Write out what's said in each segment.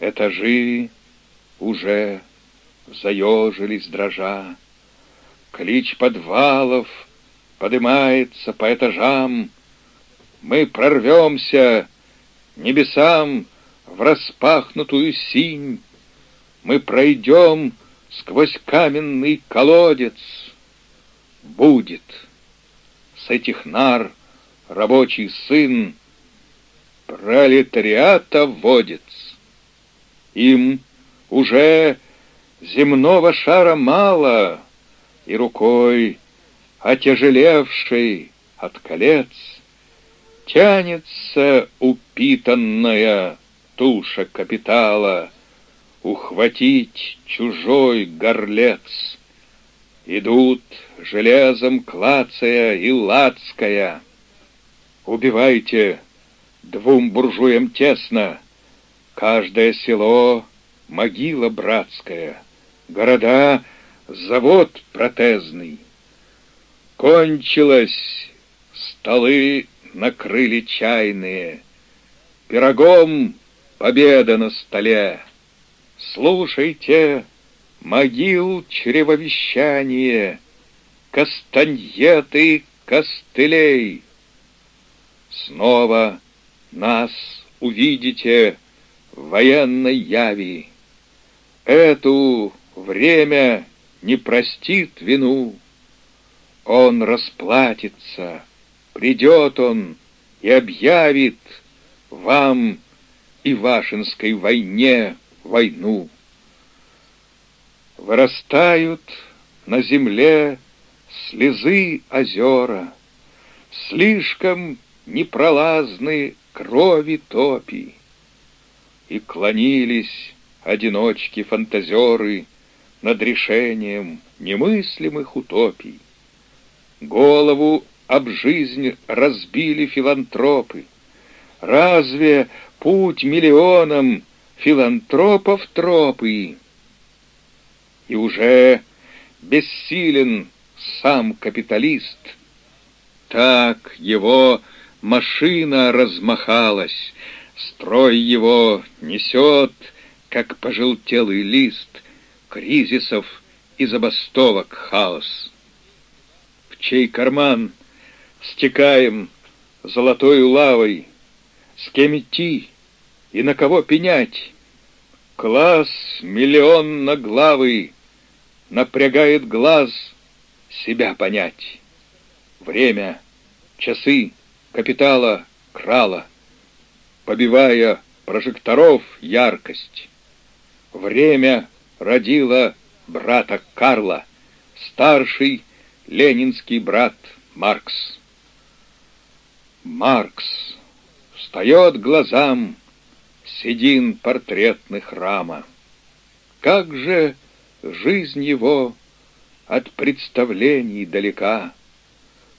Этажи уже заежились дрожа, Клич подвалов подымается по этажам. Мы прорвемся небесам в распахнутую синь. Мы пройдем сквозь каменный колодец. Будет с этих нар рабочий сын пролетариата водец. Им уже земного шара мало, и рукой, отяжелевшей от колец, тянется упитанная туша капитала ухватить чужой горлец. Идут железом клацая и лацкая. Убивайте двум буржуям тесно, каждое село — могила братская, города — завод протезный. Кончилось, столы накрыли чайные, пирогом победа на столе. Слушайте, могил чревовещание, Кастаньеты костылей. Снова нас увидите военной яви. Эту время не простит вину. Он расплатится, придет он и объявит вам и Вашинской войне войну. Вырастают на земле слезы озера, Слишком непролазны крови топи. И клонились одиночки-фантазеры Над решением немыслимых утопий. Голову об жизнь разбили филантропы. Разве путь миллионам филантропов тропы? И уже бессилен сам капиталист. Так его машина размахалась, строй его несет, как пожелтелый лист, кризисов и забастовок хаос. В чей карман стекаем золотой лавой, с кем идти и на кого пенять? Класс миллионноглавый напрягает глаз себя понять. Время, часы, капитала крала, побивая прожекторов яркость. Время родило брата Карла, старший ленинский брат Маркс. Маркс встает глазам седин портретных рама. Как же жизнь его от представлений далека.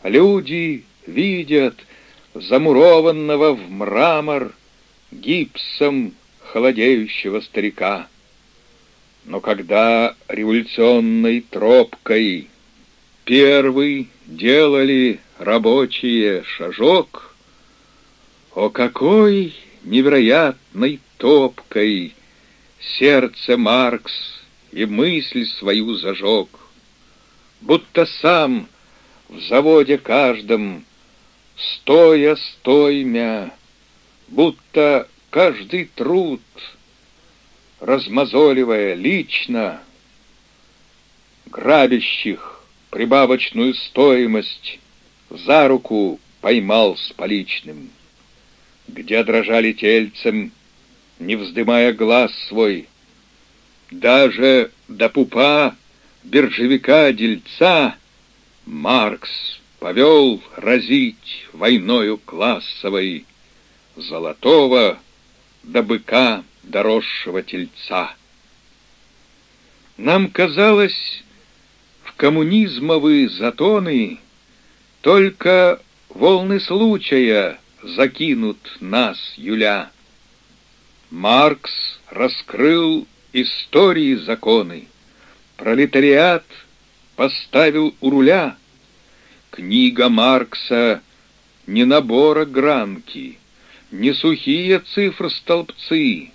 Люди видят замурованного в мрамор гипсом холодеющего старика. Но когда революционной тропкой первый делали рабочие шажок, о какой невероятной топкой сердце Маркс и мысль свою зажег, будто сам в заводе каждом, стоя стоймя, будто каждый труд, размазоливая лично, грабящих прибавочную стоимость за руку поймал с поличным, где дрожали тельцем, не вздымая глаз свой, даже до пупа биржевика-дельца Маркс повел разить войною классовой золотого до быка доросшего тельца. Нам казалось, в коммунизмовые затоны только волны случая закинут нас, Юля. Маркс раскрыл истории законы. Пролетариат поставил у руля. Книга Маркса не набора гранки, не сухие цифры-столбцы,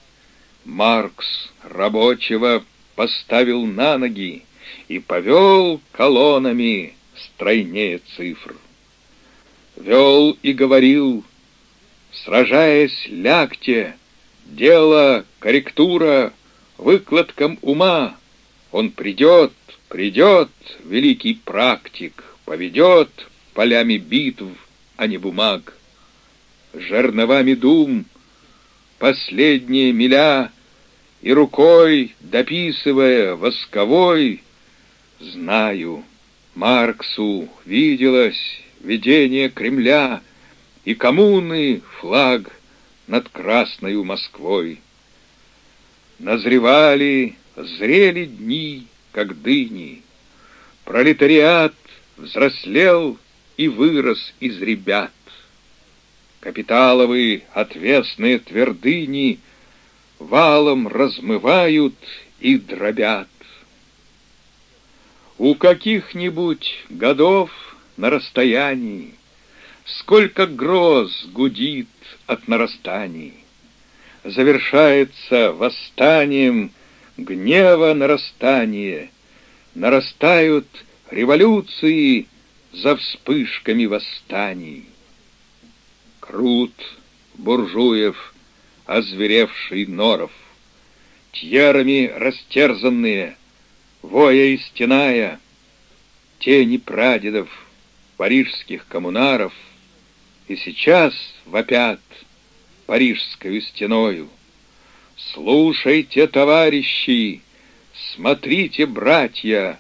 Маркс рабочего поставил на ноги и повел колоннами стройнее цифр. Вел и говорил, сражаясь, лягте, дело, корректура, выкладкам ума. Он придет, придет, великий практик, поведет полями битв, а не бумаг. Жерновами дум, последние миля, и рукой, дописывая восковой, знаю, Марксу виделось видение Кремля и коммуны флаг над Красною Москвой. Назревали, зрели дни, как дыни. Пролетариат взрослел и вырос из ребят. Капиталовые отвесные твердыни Валом размывают и дробят. У каких-нибудь годов на расстоянии Сколько гроз гудит от нарастаний, Завершается восстанием гнева нарастание, Нарастают революции за вспышками восстаний. Крут буржуев, озверевший норов, Тьерами растерзанные, воя и стеная, Тени прадедов, парижских коммунаров, И сейчас вопят парижскую стеною. Слушайте, товарищи, смотрите, братья,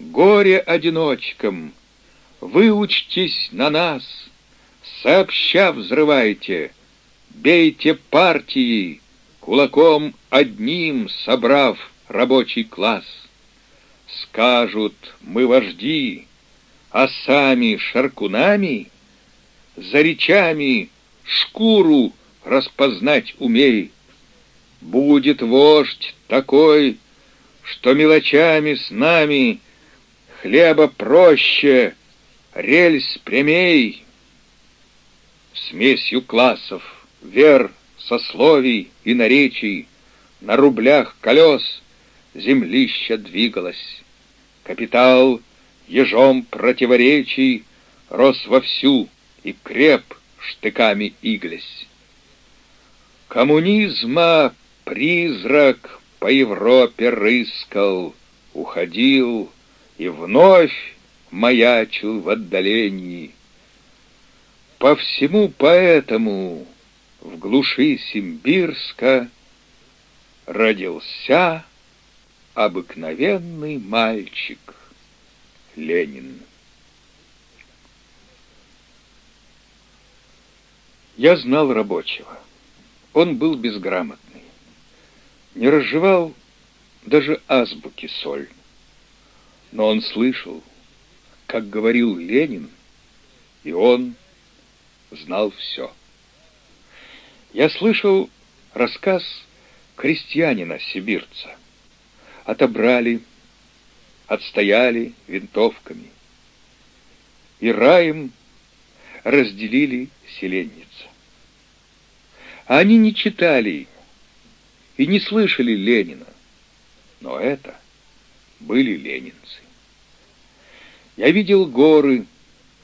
Горе одиночкам, выучтесь на нас, Сообща взрывайте, бейте партии, Кулаком одним собрав рабочий класс. Скажут, мы вожди, а сами шаркунами, За речами шкуру распознать умей. Будет вождь такой, что мелочами с нами Хлеба проще, рельс прямей. Смесью классов, вер, сословий и наречий На рублях колес землища двигалось. Капитал ежом противоречий Рос вовсю и креп штыками иглясь. Коммунизма призрак по Европе рыскал, Уходил и вновь маячил в отдалении. По всему поэтому в глуши Симбирска родился обыкновенный мальчик Ленин. Я знал рабочего. Он был безграмотный. Не разжевал даже азбуки соль. Но он слышал, как говорил Ленин, и он знал все. Я слышал рассказ крестьянина-сибирца. Отобрали, отстояли винтовками. И раем разделили селенница. Они не читали и не слышали Ленина, но это были ленинцы. Я видел горы,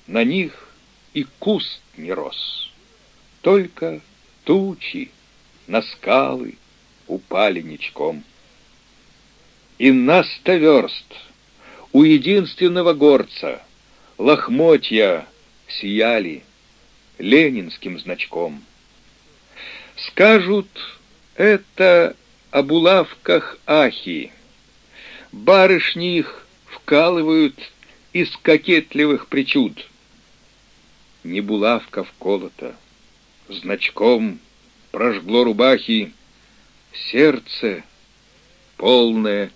на них и куст не рос, только тучи на скалы упали ничком. И на сто верст у единственного горца лохмотья сияли ленинским значком. Скажут, это о булавках ахи. Барышни их вкалывают из кокетливых причуд. Не булавка вколота, значком прожгло рубахи сердце, полное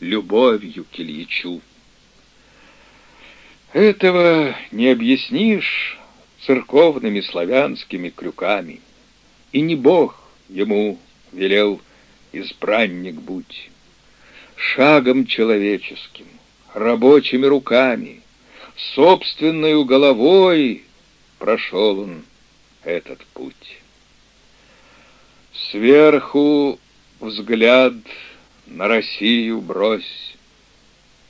любовью к Ильичу. Этого не объяснишь церковными славянскими крюками, и не Бог ему велел избранник будь. Шагом человеческим, рабочими руками, собственной головой прошел он этот путь. Сверху взгляд на Россию брось.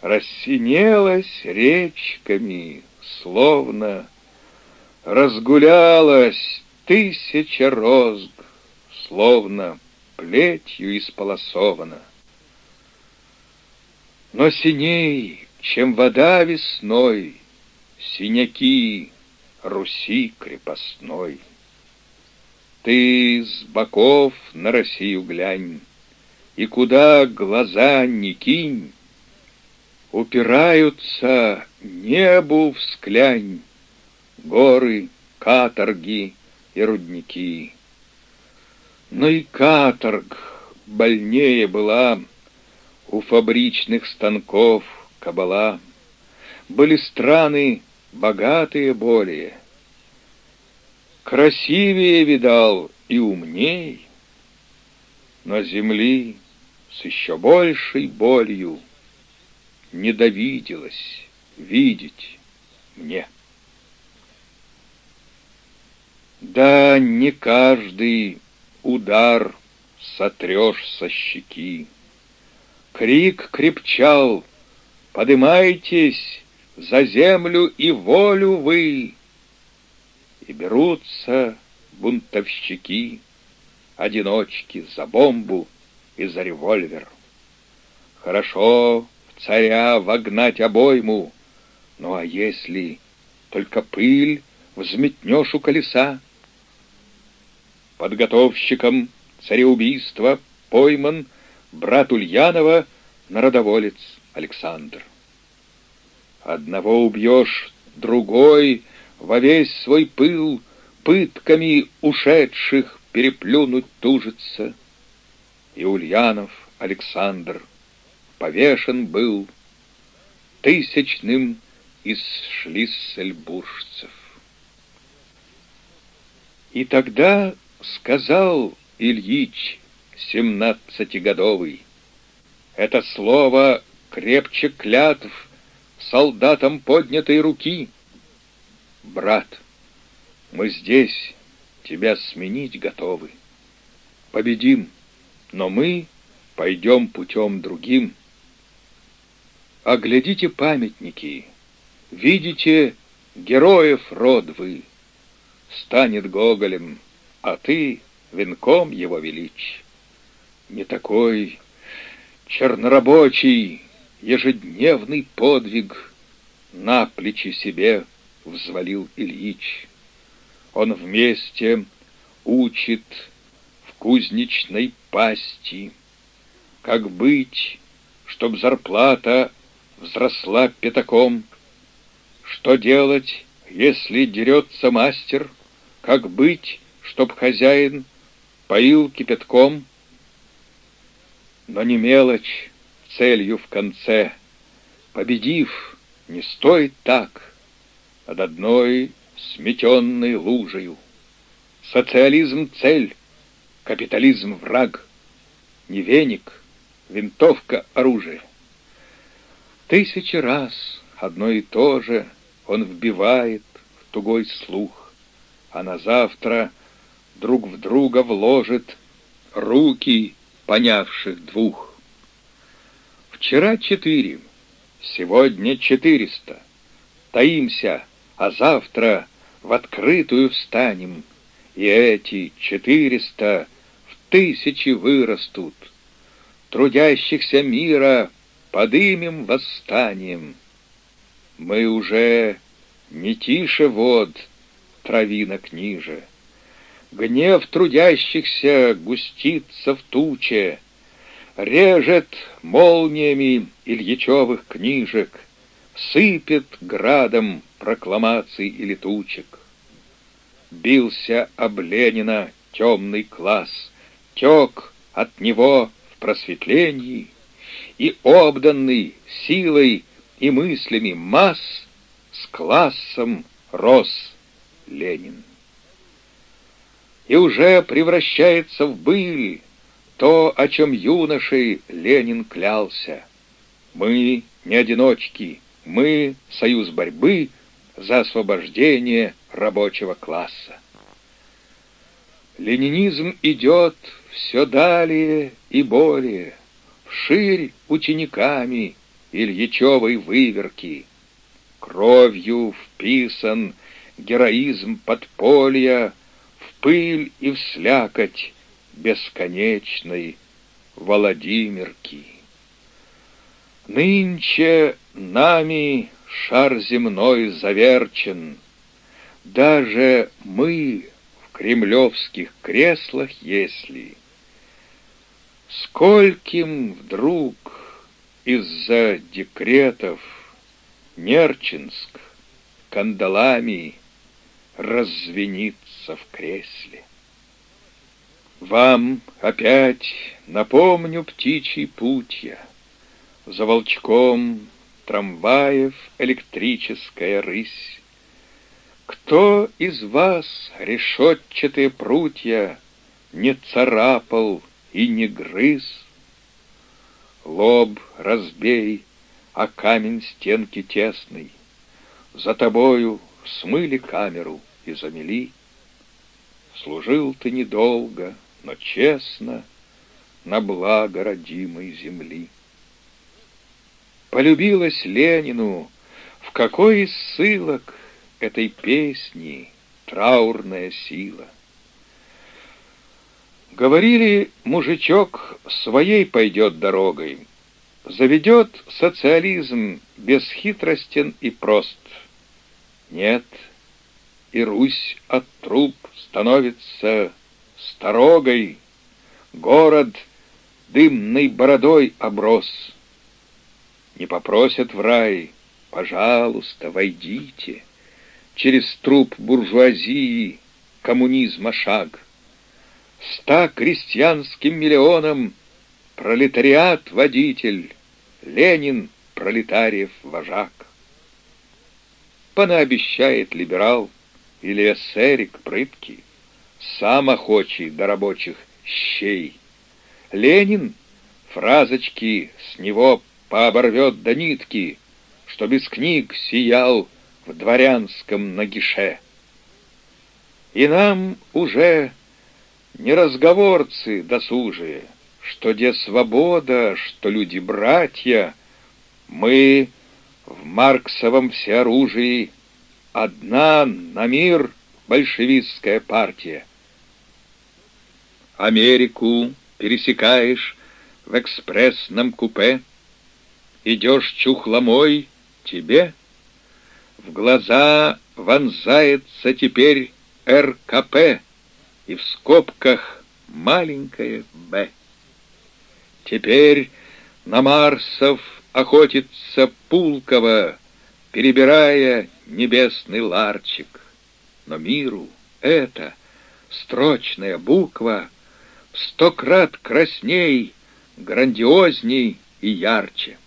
Рассинелась речками, словно Разгулялась тысяча розг, Словно плетью исполосована. Но синей, чем вода весной, Синяки Руси крепостной. Ты с боков на Россию глянь, И куда глаза не кинь, Упираются небу всклянь Горы, каторги и рудники. Но и каторг больнее была У фабричных станков кабала. Были страны богатые более, Красивее видал и умней, Но земли с еще большей болью Не довиделось видеть мне. Да не каждый удар сотрешь со щеки. Крик крепчал, подымайтесь за землю и волю вы, И берутся бунтовщики, одиночки за бомбу и за револьвер. Хорошо в царя вогнать обойму, ну а если только пыль взметнешь у колеса? Подготовщиком цареубийства пойман брат Ульянова, народоволец Александр. Одного убьешь, другой во весь свой пыл пытками ушедших переплюнуть тужится. И Ульянов Александр повешен был тысячным из шлиссельбуржцев. И тогда сказал Ильич, семнадцатигодовый, это слово крепче клятв солдатам поднятой руки. Брат, мы здесь тебя сменить готовы. Победим, но мы пойдем путем другим. Оглядите памятники, видите героев род вы. Станет Гоголем, а ты венком его величь. Не такой чернорабочий, ежедневный подвиг на плечи себе взвалил Ильич. Он вместе учит в кузнечной пасти, как быть, чтоб зарплата взросла пятаком, что делать, если дерется мастер, как быть, чтоб хозяин поил кипятком, но не мелочь целью в конце. Победив, не стоит так, над одной сметенной лужею. Социализм — цель, капитализм — враг. Не веник, винтовка — оружие. Тысячи раз одно и то же он вбивает в тугой слух, а на завтра друг в друга вложит руки понявших двух. Вчера четыре, сегодня четыреста. Таимся, а завтра в открытую встанем, и эти четыреста в тысячи вырастут. Трудящихся мира подымем восстанием. Мы уже не тише вод, травинок ниже. Гнев трудящихся густится в туче, Режет молниями Ильичевых книжек, Сыпет градом прокламаций и летучек. Бился об Ленина темный класс, Тек от него в просветлении, И обданный силой и мыслями масс С классом рос Ленин и уже превращается в быль то, о чем юношей Ленин клялся. Мы не одиночки, мы — союз борьбы за освобождение рабочего класса. Ленинизм идет все далее и более, вширь учениками Ильичевой выверки. Кровью вписан героизм подполья пыль и в слякоть бесконечной Владимирки. Нынче нами шар земной заверчен, Даже мы в кремлевских креслах, если Скольким вдруг из-за декретов Нерчинск кандалами Раззвенится в кресле. Вам опять напомню птичий путья, За волчком трамваев электрическая рысь. Кто из вас решетчатые прутья Не царапал и не грыз? Лоб разбей, а камень стенки тесный. За тобою смыли камеру и замели. Служил ты недолго, но честно, На благо родимой земли. Полюбилась Ленину, в какой из ссылок Этой песни траурная сила. Говорили, мужичок своей пойдет дорогой, Заведет социализм бесхитростен и прост. Нет, и Русь от труп становится сторогой, Город дымной бородой оброс. Не попросят в рай, пожалуйста, войдите, Через труп буржуазии коммунизма шаг. Ста крестьянским миллионам Пролетариат-водитель, Ленин — пролетариев вожак. Понаобещает либерал или эсерик прыткий, Сам охочий до рабочих щей. Ленин фразочки с него пооборвет до нитки, Что без книг сиял в дворянском нагише. И нам уже не разговорцы досужие — что где свобода, что люди-братья, мы в Марксовом всеоружии одна на мир большевистская партия. Америку пересекаешь в экспрессном купе, идешь чухломой, тебе в глаза вонзается теперь РКП и в скобках маленькое «Б». Теперь на Марсов охотится Пулково, Перебирая небесный ларчик. Но миру эта строчная буква В сто крат красней, грандиозней и ярче.